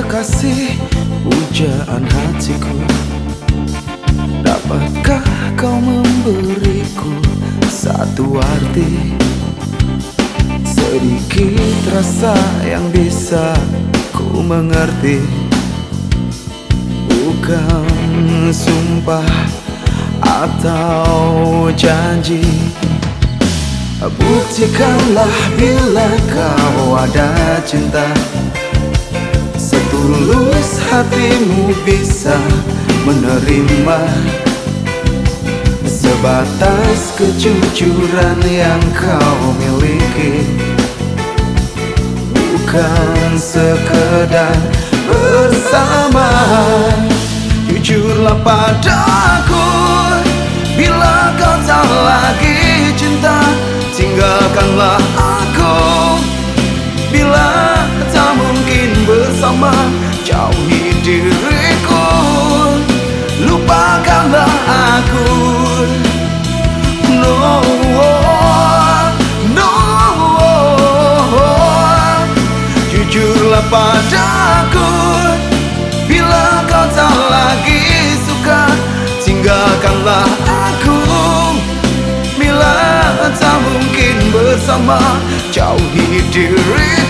kasih pujaan hatiku. Dapatkah kau memberiku satu arti? Sedikit rasa yang bisa ku mengerti. Bukan sumpah atau janji. Buktikanlah bila kau ada cinta Setulus hatimu bisa menerima Sebatas kejujuran yang kau miliki. Bukan sekedar bersama. Jujurlah padaku Bila kau tak lagi cinta Tinggalkanlah Jauhi diriku Lupakanlah aku No No Jujurlah padaku Bila kau tak lagi suka Tinggalkanlah aku Bila tak mungkin bersama Jauhi diriku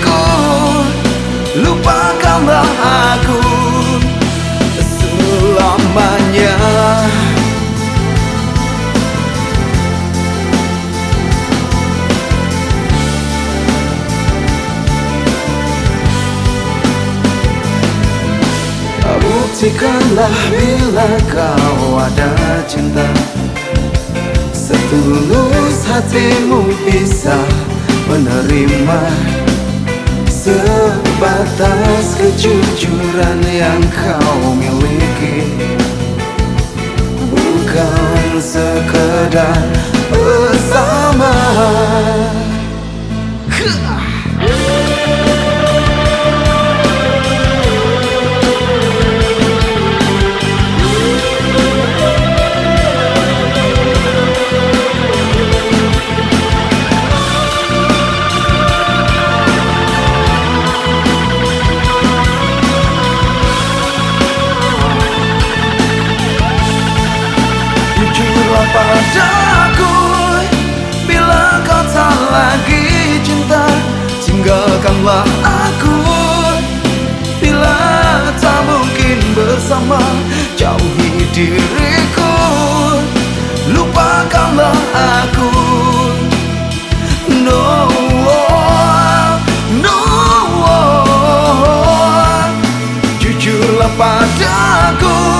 Buktikanlah bila kau ada cinta. Setulus hatimu bisa menerima Sebatas kejujuran yang kau miliki. Bukan sekedar bersama. Jujurlah padaku, Bila kau tak lagi cinta, Tinggalkanlah aku. Bila tak mungkin bersama, Jauhi diriku. Lupakanlah aku. No No Jujurlah padaku.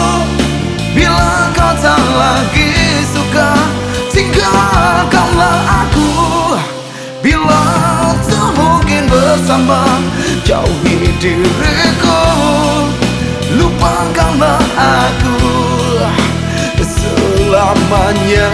Bila tak mungkin bersama Jauhi diriku. Lupakanlah aku Selamanya